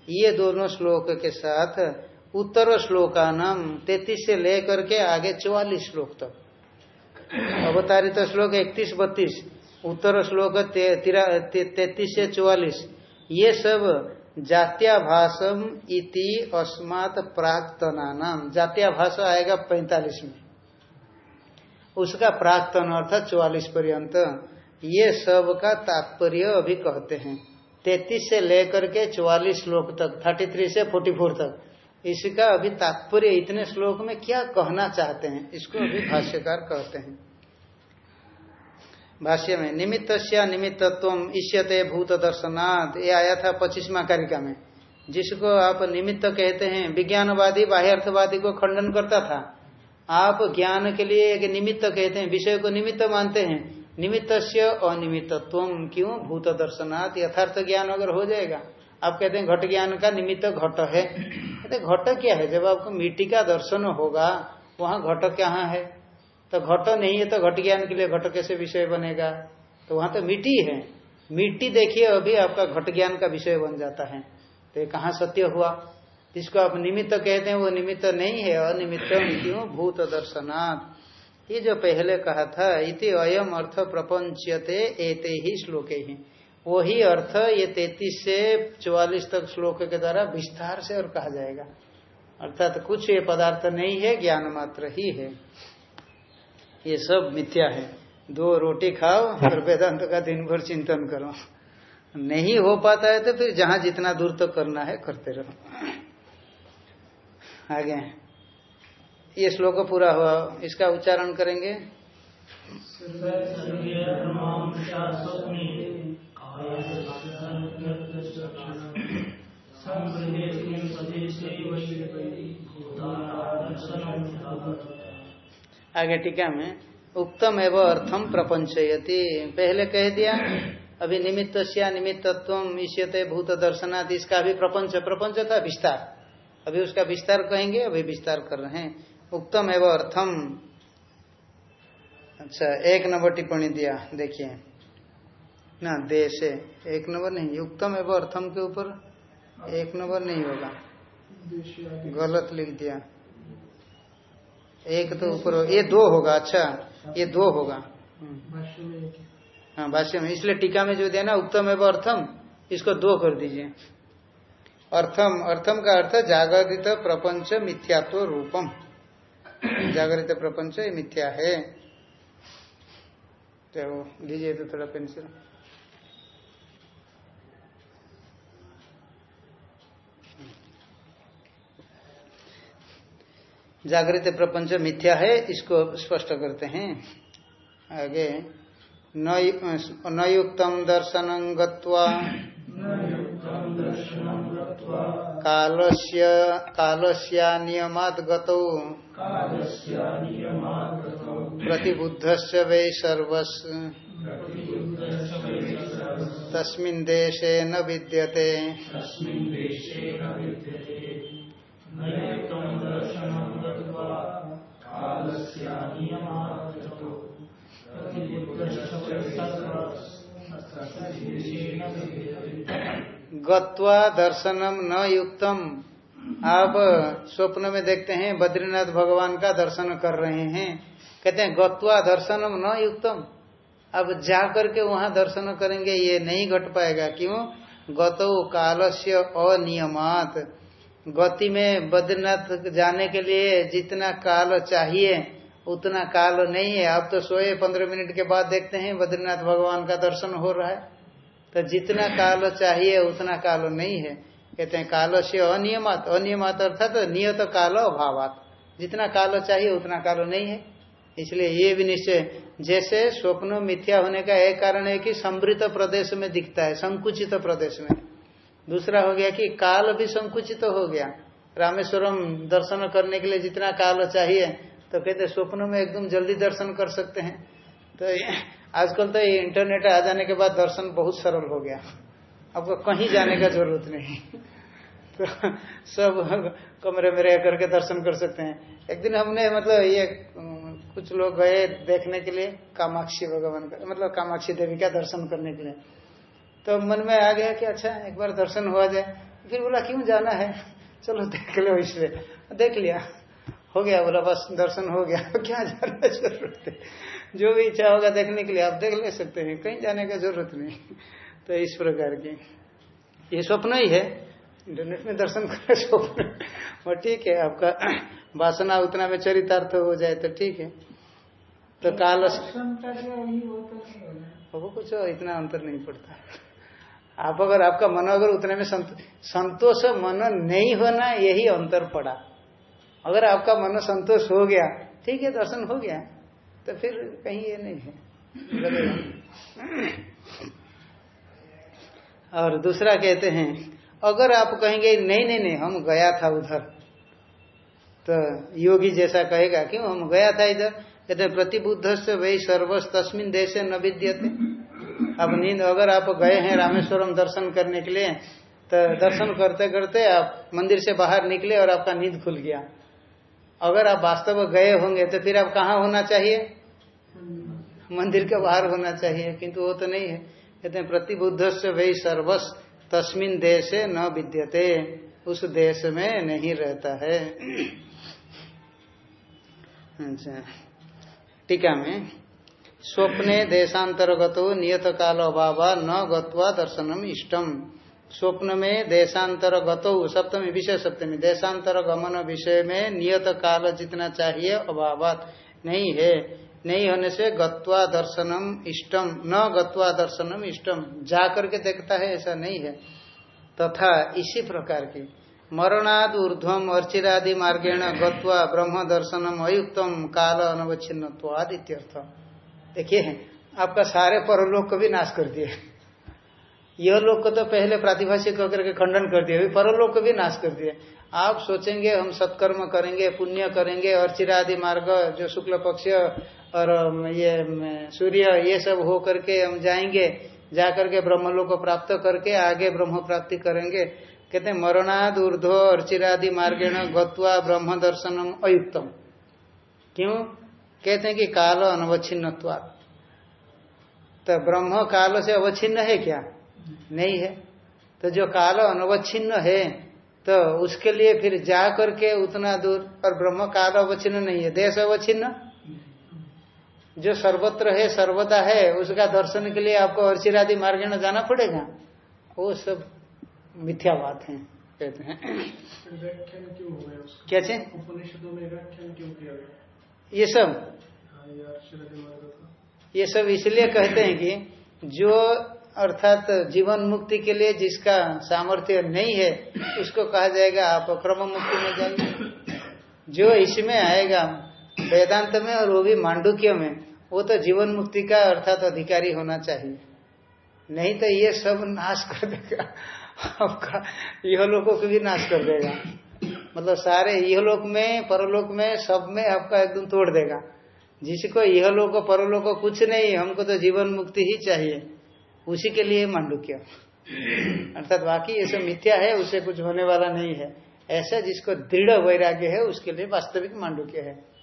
ये दोनों श्लोक के साथ उत्तर श्लोका नाम तैतीस से लेकर के आगे चौवालीस श्लोक तक। तो। अवतारित श्लोक इकतीस, बत्तीस, उत्तर श्लोक तैतीस से चौवालीस। ये सब जात्याभाषम इति अस्मात प्राक्तना नाम जात्याभाष आएगा पैंतालीस में। उसका प्राक्तन अर्थात चौवालीस पर्यंत, ये सब का तात्पर्य अभी कहते हैं। तैतीस से लेकर के चौवालीस श्लोक तक थर्टी थ्री से फोर्टी फोर तक, इसका अभी तात्पर्य इतने श्लोक में क्या कहना चाहते हैं, इसको अभी भाष्यकार कहते हैं। भाष्य में निमित्त निमित्तत्व इष्यते भूत दर्शनाथ ये आया था पच्चीसवा कारिका में, जिसको आप निमित्त कहते हैं, विज्ञानवादी बाह्यर्थवादी को खंडन करता था। आप ज्ञान के लिए एक निमित्त कहते हैं, विषय को निमित्त मानते हैं। निमित्त से अनिमित्तत्व, क्यों? भूत दर्शनाथ यथार्थ ज्ञान अगर हो जाएगा। आप कहते हैं घट ज्ञान का निमित्त घट है। कहते घट क्या है? जब आपको मिट्टी का दर्शन होगा, वहाँ घट कहाँ है? तो घट नहीं है तो घट ज्ञान के लिए घट कैसे विषय बनेगा? तो वहाँ तो मिट्टी है। मिट्टी देखिए अभी आपका घट ज्ञान का विषय बन जाता है। तो ये कहाँ सत्य हुआ? जिसको आप निमित्त कहते हैं, वो निमित्त नहीं है अनिमित्त भूत दर्शनाथ ये जो पहले कहा था, इति अयम अर्थ प्रपंचते एते ही श्लोके ही। वही अर्थ ये तैतीस से चौवालीस तक श्लोक के द्वारा विस्तार से और कहा जाएगा। अर्थात कुछ ये पदार्थ नहीं है, ज्ञान मात्र ही है। ये सब मिथ्या है। दो रोटी खाओ, और वेदांत का दिन भर चिंतन करो। नहीं हो पाता है तो फिर जहाँ जितना दूर तक तो करना है, करते रहो। आगे। ये श्लोक पूरा हुआ। इसका उच्चारण करेंगे। आगे टीका में, उक्तम एवं अर्थम प्रपंचयति पहले कह दिया अभी निमित्त निमित्तत्व इष्यते भूत दर्शनाथ इसका भी प्रपंच प्रपंच था, विस्तार। अभी उसका विस्तार कहेंगे, अभी विस्तार कर रहे हैं। उक्तम एवं अर्थम। अच्छा एक नंबर टिप्पणी दिया, देखिए। ना, देश, एक नंबर नहीं उत्तम एवं अर्थम के ऊपर एक नंबर नहीं होगा। गलत लिख दिया। एक तो ऊपर ये दो होगा अच्छा ये दो होगा। हाँ भाष्य में, इसलिए टीका में जो दिया ना उत्तम एवं अर्थम, इसको दो कर दीजिए। अर्थम अर्थम का अर्थ जागृत प्रपंच मिथ्यात्व रूपम। जागृत प्रपंच मिथ्या है। तो लीजिए तो थोड़ा पेंसिल। जागृत प्रपंच मिथ्या है, इसको स्पष्ट करते हैं। आगे नयुक्तम दर्शन गत्वा। कालस्य कालस्यानियमात् गतौ प्रतिबुद्धस्य वै सर्वस्। तस्मिन् देशे न विद्यते। गत्वा दर्शनम न युक्तम। आप स्वप्न में देखते हैं, बद्रीनाथ भगवान का दर्शन कर रहे हैं। कहते हैं, गत्वा दर्शनम न युक्तम। अब जा करके वहाँ दर्शन करेंगे, ये नहीं घट पाएगा। क्यों? गतो कालस्य अनियमात। गति में बद्रीनाथ जाने के लिए जितना काल चाहिए, उतना काल नहीं है। आप तो सोए पंद्रह मिनट के बाद देखते हैं, बद्रीनाथ भगवान का दर्शन हो रहा है। तो जितना काल चाहिए, उतना काल नहीं है। कहते हैं, काल से अनियमत अनियमत अर्थात तो नियत काल अभावात। जितना काल चाहिए, उतना काल नहीं है। इसलिए ये भी निश्चय, जैसे स्वप्न मिथ्या होने का एक कारण है कि समृत प्रदेश में दिखता है, संकुचित तो प्रदेश में। दूसरा हो गया कि काल भी संकुचित तो हो गया। रामेश्वरम दर्शन करने के लिए जितना काल चाहिए तो कहते स्वप्न में एकदम जल्दी दर्शन कर सकते हैं। तो आजकल तो ये इंटरनेट आ जाने के बाद दर्शन बहुत सरल हो गया। आपको कहीं जाने का ज़रूरत नहीं। तो सब कमरे में रह करके दर्शन कर सकते हैं। एक दिन हमने मतलब ये कुछ लोग गए देखने के लिए, कामाक्षी भगवान का मतलब कामाक्षी देवी का दर्शन करने के लिए। तो मन में आ गया कि अच्छा एक बार दर्शन हुआ जाए। फिर बोला, क्यों जाना है? चलो देख लो इसलिए। देख लिया। हो गया बोला बस दर्शन हो गया। क्या जाना ज़रूरत है? जो भी इच्छा होगा देखने के लिए आप देख ले सकते हैं कहीं जाने का ज़रूरत नहीं। तो इस प्रकार की। ये स्वप्न ही है। इंटरनेट में दर्शन कर स्वप्न और ठीक है आपका वासना उतना में चरितार्थ हो जाए तो ठीक है। तो काल वो कुछ इतना अंतर नहीं पड़ता। आप अगर आपका मन अगर उतने में संतोष मन नहीं होना यही अंतर पड़ा। अगर आपका मन संतोष हो गया, ठीक है, दर्शन हो गया तो फिर कहीं ये नहीं है। और दूसरा कहते हैं, अगर आप कहेंगे, नहीं नहीं नहीं, हम गया था उधर। तो योगी जैसा कहेगा, क्यों, हम गया था इधर? कहते प्रतिबुद्ध से वही सर्वस तस्मिन देश न विद्यते। अब नींद, अगर आप गए हैं रामेश्वरम दर्शन करने के लिए तो दर्शन करते करते आप मंदिर से बाहर निकले और आपका नींद खुल गया। अगर आप वास्तव गए होंगे तो फिर आप कहाँ होना चाहिए? मंदिर के बाहर होना चाहिए, किंतु वो तो नहीं है। कहते हैं प्रतिबुद्ध से वही सर्वस, तस्मिन देश न विद्यते, उस देश में नहीं रहता है। अच्छा टीका में, स्वप्ने देशांतर्गत नियत काल अभाव न गत्वा दर्शनम इष्टम। स्वप्न में देशांतर गतो सप्तमी विषय सप्तमी। देशांतर गमन विषय में नियत काल जितना चाहिए अभाव नहीं है। नहीं होने से गत्वा दर्शनम इष्टम। न गत्वा दर्शनम इष्टम। जा करके देखता है ऐसा नहीं है। तथा इसी प्रकार की। मरणाद ऊर्धम अर्चिरादि मार्गेण गत्वा ब्रह्म दर्शनम अयुक्तम, काल अनवच्छिन्नवाद इत्यर्थ देखिए, आपका सारे परलोक को भी नाश कर दिए। यह लोग को तो पहले प्रातिभाषिक होकर के खंडन कर दिए परलोक को भी नाश कर दिया। आप सोचेंगे, हम सत्कर्म करेंगे, पुण्य करेंगे और चिरादि मार्ग, जो शुक्ल पक्ष और ये सूर्य, ये सब हो करके हम जाएँगे जा करके ब्रह्मलोक को प्राप्त करके आगे ब्रह्म प्राप्ति करेंगे। कहते हैं, मरणाद ऊर्ध्व अर्चिरादि मार्गेण गत्वा ब्रह्म दर्शनम अयुक्तम। क्यों? कहते हैं कि काल अनवच्छिन्न तो ब्रह्म काल से अवच्छिन्न है क्या? नहीं है। तो जो काल अनवच्छिन्न है तो उसके लिए फिर जा करके उतना दूर और ब्रह्म काल अवच्छिन्न नहीं है। देश अवच्छिन्न? जो सर्वत्र है सर्वदा है उसका दर्शन के लिए आपको अर्चिरादि मार्ग में जाना पड़ेगा। वो सब मिथ्या बात है कहते हैं। क्यों चे उपनिषदों में क्यों किया गया? ये सब। हाँ, ये सब इसलिए कहते हैं कि जो अर्थात जीवन मुक्ति के लिए जिसका सामर्थ्य नहीं है, उसको कहा जाएगा आप क्रम मुक्ति में जाइए जो इसमें आएगा वेदांत में और वो भी मांडुक्य में, वो तो जीवन मुक्ति का अर्थात अधिकारी होना चाहिए। नहीं तो ये सब नाश कर देगा। आपका यह लोगों को भी नाश कर देगा। मतलब सारे यह लोक में, परलोक में, सब में आपका एकदम तोड़ देगा। जिसको यह लोग परलोक कुछ नहीं, हमको तो जीवन मुक्ति ही चाहिए। उसी के लिए मांडुक्य अर्थात बाकी ये सब मिथ्या है उसे कुछ होने वाला नहीं है। ऐसा जिसको दृढ़ वैराग्य है उसके लिए वास्तविक मांडुक्य है।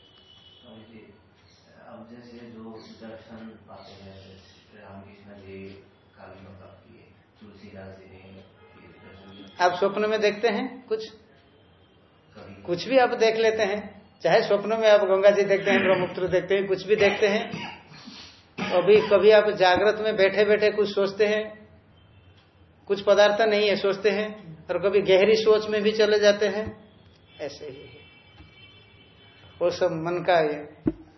हैं आप स्वप्न में देखते हैं कुछ? कुछ भी आप देख लेते हैं। चाहे स्वप्न में आप गंगा जी देखते हैं ब्रह्मपुत्र देखते हैं कुछ भी देखते हैं। अभी कभी आप जागृत में बैठे बैठे कुछ सोचते हैं, कुछ पदार्थ नहीं है, सोचते हैं, और कभी गहरी सोच में भी चले जाते हैं, ऐसे ही है। वो सब मन का है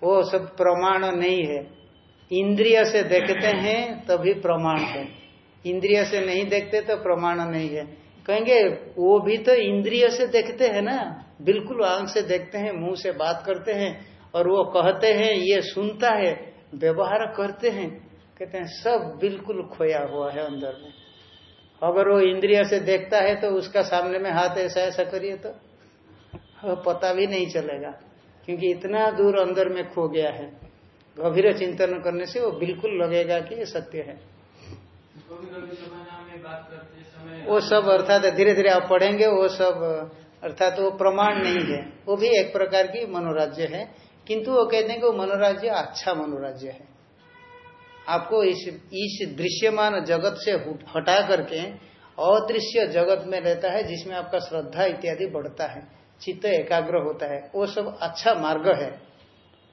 वो सब प्रमाण नहीं है। इंद्रिय से देखते हैं, तभी प्रमाण है। इंद्रिय से नहीं देखते तो प्रमाण नहीं है। कहेंगे, वो भी तो इंद्रिय से देखते हैं ना। बिल्कुल आँख से देखते हैं, मुँह से बात करते हैं, और वो कहते हैं, ये सुनता है। व्यवहार करते हैं, कहते हैं, सब बिल्कुल खोया हुआ है अंदर में। अगर वो इंद्रिय से देखता है तो उसका सामने में हाथ ऐसा ऐसा करिए तो। पता भी नहीं चलेगा, क्योंकि इतना दूर अंदर में खो गया है। गंभीर चिंतन करने से वो बिल्कुल लगेगा कि ये सत्य है। वो सब, अर्थात धीरे धीरे आप पढ़ेंगे, वो सब, अर्थात वो प्रमाण नहीं है। वो भी एक प्रकार की मनोराज्य है। किंतु वो कहते हैं कि वो मनोराज्य अच्छा मनोराज्य है। आपको इस इस दृश्यमान जगत से हटा करके अदृश्य जगत में रहता है, जिसमें आपका श्रद्धा इत्यादि बढ़ता है, चित्त एकाग्र होता है, वो सब अच्छा मार्ग है।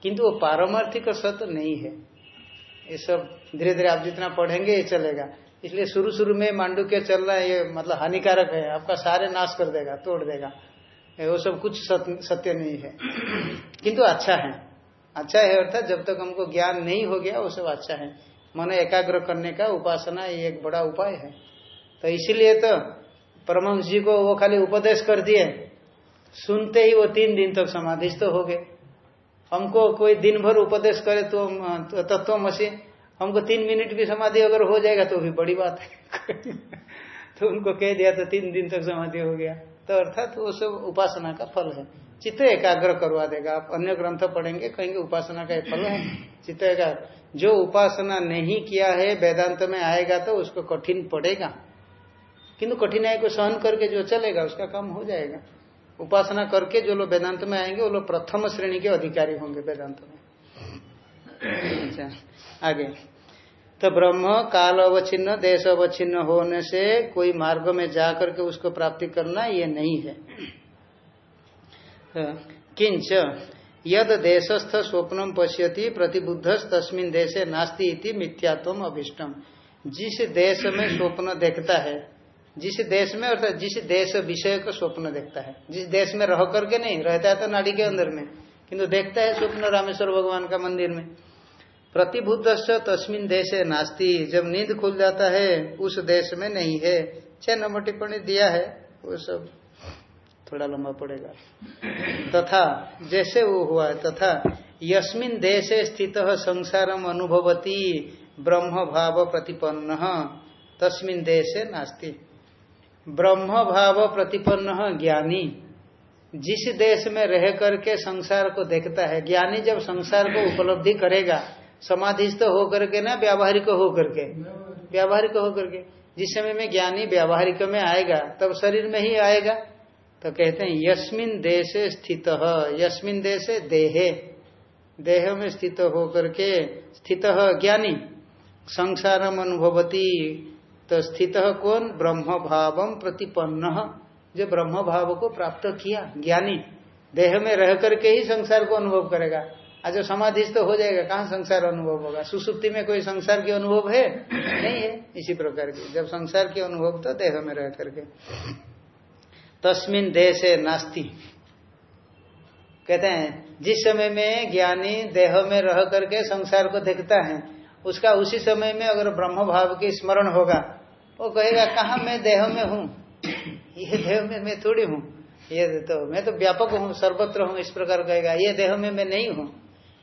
किंतु वो पारमार्थिक सत्य नहीं है। ये सब धीरे धीरे आप जितना पढ़ेंगे, ये चलेगा। इसलिए शुरू शुरू में मांडू के चलना ये मतलब हानिकारक है। आपका सारे नाश कर देगा, तोड़ देगा। वो सब कुछ सत्य नहीं है। किंतु अच्छा है। अच्छा है अर्थात जब तक हमको ज्ञान नहीं हो गया वो सब अच्छा है। मन एकाग्र करने का उपासना ये एक बड़ा उपाय है। तो इसीलिए तो परमहंस जी को वो खाली उपदेश कर दिए। सुनते ही वो तीन दिन तक समाधि तो हो गए। हमको कोई दिन भर उपदेश करे तो, तो तत्व मसीह हमको तीन मिनट भी समाधि अगर हो जाएगा तो भी बड़ी बात है। तो उनको कह दिया तो तीन दिन तक समाधि हो गया। तो अर्थात वो सब उपासना का फल है। चित्त एकाग्र करवा देगा। आप अन्य ग्रंथ पढ़ेंगे, कहेंगे उपासना का फल है। चित्त एकाग्र। जो उपासना नहीं किया है, वेदांत में आएगा तो उसको कठिन पड़ेगा। किंतु कठिनाई को सहन करके जो चलेगा, उसका काम हो जाएगा। उपासना करके जो लोग वेदांत में आएँगे, वो लोग प्रथम श्रेणी के अधिकारी होंगे वेदांत में। अच्छा आगे। तो ब्रह्म काल अवच्छिन्न देश अवच्छिन्न होने से कोई मार्ग में जा करके उसको प्राप्ति करना ये नहीं है। किंच, यद देशस्थ स्वप्नम पश्यति प्रतिबुद्ध तस्मिन देशे नास्ति इति मिथ्यात्म अभिष्टम। जिस देश में स्वप्न देखता है, जिस देश में, अर्थात जिस देश विषय का स्वप्न देखता है, जिस देश में रह करके नहीं, रहता है तो नाड़ी के अंदर में, किंतु देखता है स्वप्न रामेश्वर भगवान का मंदिर में। प्रतिभूत तस्मिन देश नास्ती। जब नींद खुल जाता है, उस देश में नहीं है। छह नंबर टिप्पणी दिया है, वो सब थोड़ा लंबा पड़ेगा। तथा, जैसे वो हुआ तथा, यस्मिन देशे स्थित संसारम अनुभवती ब्रह्म भाव प्रतिपन्न तस्मिन देशे नास्ति। ब्रह्म भाव प्रतिपन्न ज्ञानी। जिस देश में रह करके संसार को देखता है, ज्ञानी जब संसार को उपलब्धि करेगा समाधिस्थ होकर के ना, व्यावहारिक होकर के। व्यावहारिक होकर के। जिस समय में ज्ञानी व्यावहारिक में आएगा, तब शरीर में ही आएगा। तो कहते हैं, यस्मिन देशे स्थित, यस्मिन देशे देहे। देह में स्थित होकर के स्थित ज्ञानी। संसारम अनुभवती तो स्थित कौन? ब्रह्म भाव प्रतिपन्न। जो ब्रह्म भाव को प्राप्त किया, ज्ञानी। देह में रह करके ही संसार को अनुभव करेगा। आज जो समाधिस्थ हो जाएगा, कहाँ संसार अनुभव होगा? सुसुप्ति में कोई संसार की अनुभव है? नहीं है, इसी प्रकार की। जब संसार की अनुभव तो देह में रह करके। तस्मिन देश नास्ती। कहते हैं, जिस समय में ज्ञानी देह में रह करके संसार को देखता है, उसका उसी समय में अगर ब्रह्म भाव की स्मरण होगा, वो कहेगा, कहा मैं देह में हूँ? ये देह में मैं थोड़ी हूँ। ये तो मैं तो व्यापक हूँ, सर्वत्र हूँ, इस प्रकार कहेगा, ये देह में मैं नहीं हूँ।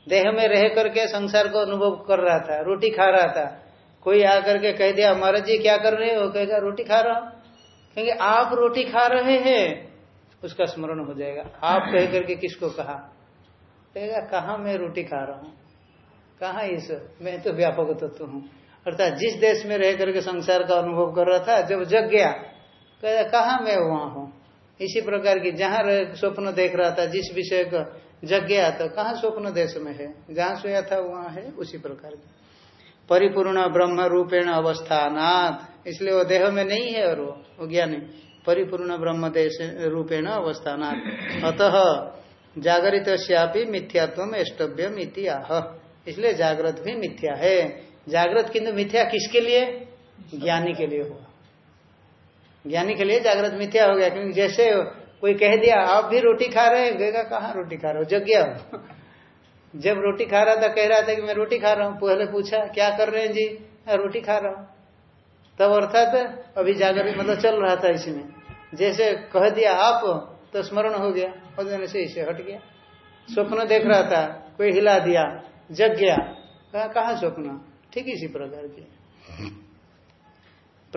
देह में रह करके संसार को अनुभव कर रहा था, रोटी खा रहा था। कोई आकर के कह दिया महाराज जी क्या कर रहे हो? कहेगा, रोटी खा रहा हूँ। क्योंकि आप रोटी खा रहे हैं? उसका स्मरण हो जाएगा। आप कह करके किसको कहा? कहेगा, कहा मैं रोटी खा रहा हूँ? कहा इस, मैं तो व्यापक तत्व हूँ। अर्थात जिस देश में रह करके संसार का अनुभव कर रहा था, जब जग गया, कहेगा, कहा मैं वहाँ हूँ? इसी प्रकार की, जहाँ स्वप्न देख रहा था, जिस विषय का गया तो कहा स्वप्न देश में है? जहाँ सोया था, वहाँ है, उसी प्रकार की। परिपूर्ण ब्रह्म रूपेण अवस्थानात। इसलिए वो देह में नहीं है और वो ज्ञानी। परिपूर्ण ब्रह्म देश रूपेण अवस्थानात। अतः जागरित श्यापी मिथ्यात्व एष्टव्यम इतिहाह इसलिए जागृत भी मिथ्या है। जागृत किंतु मिथ्या किसके लिए? ज्ञानी के लिए हुआ। ज्ञानी के लिए जागृत मिथ्या हो गया, क्योंकि जैसे कोई कह दिया, आप भी रोटी खा रहे हैं? कहेगा, कहाँ रोटी खा रहे हो? जग गया जब रोटी खा रहा था, कह रहा था कि, मैं रोटी खा रहा हूँ। पहले पूछा, क्या कर रहे हैं जी? रोटी खा रहा हूँ। तब अर्थात अभी जागर मतलब चल रहा था इसमें। जैसे कह दिया आप तो स्मरण हो गया। हो जाने से इसे हट गया। स्वप्न देख रहा था, कोई हिला दिया, जग गया। कहा कहा स्वप्न? ठीक इसी प्रकार की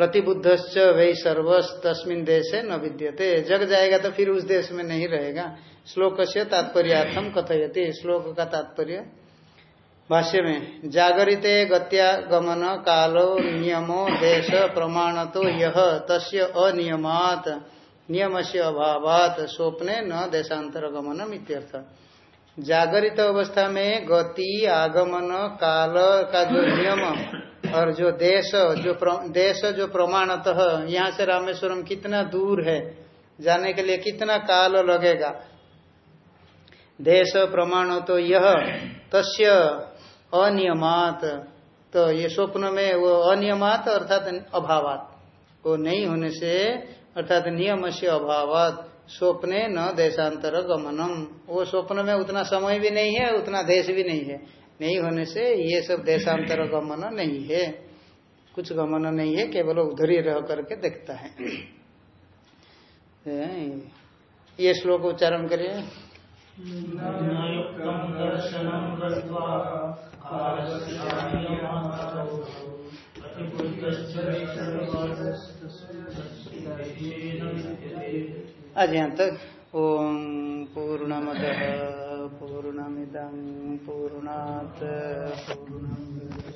प्रतिबुद्ध वही सर्वस तस्मिन न विद्यते। जग जाएगा तो फिर उस देश में नहीं रहेगा। श्लोक से तात्पर्याथम कथयति। श्लोक का तात्पर्य, भाष्य में, जागरिते गत्या गमन कालो नियमो देश प्रमाण तो यह तस्य अनियमात नियम से अभावात, स्वप्ने न देशांतर गमनम इत्यर्थ। जागरित अवस्था में गति, आगमन, काल का जो नियम और जो देश जो प्र, देश जो प्रमाणतः यहाँ से रामेश्वरम कितना दूर है जाने के लिए कितना काल लगेगा? देश प्रमाण तो यह तस्य अनियमात। तो ये स्वप्न में वो अनियमात अर्थात अभावात। वो नहीं होने से अर्थात नियम से अभावात। स्वप्ने न देशांतर गमनम वो स्वप्न में उतना समय भी नहीं है उतना देश भी नहीं है। नहीं होने से ये सब देशांतर गमन नहीं है। कुछ गमन नहीं है केवल उधर ही रह करके देखता है। ये श्लोक उच्चारण करिए। आज यहाँ तक। ओम पूर्णमद। पूर्णमिदं पूर्णात् पूर्णम्